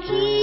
keep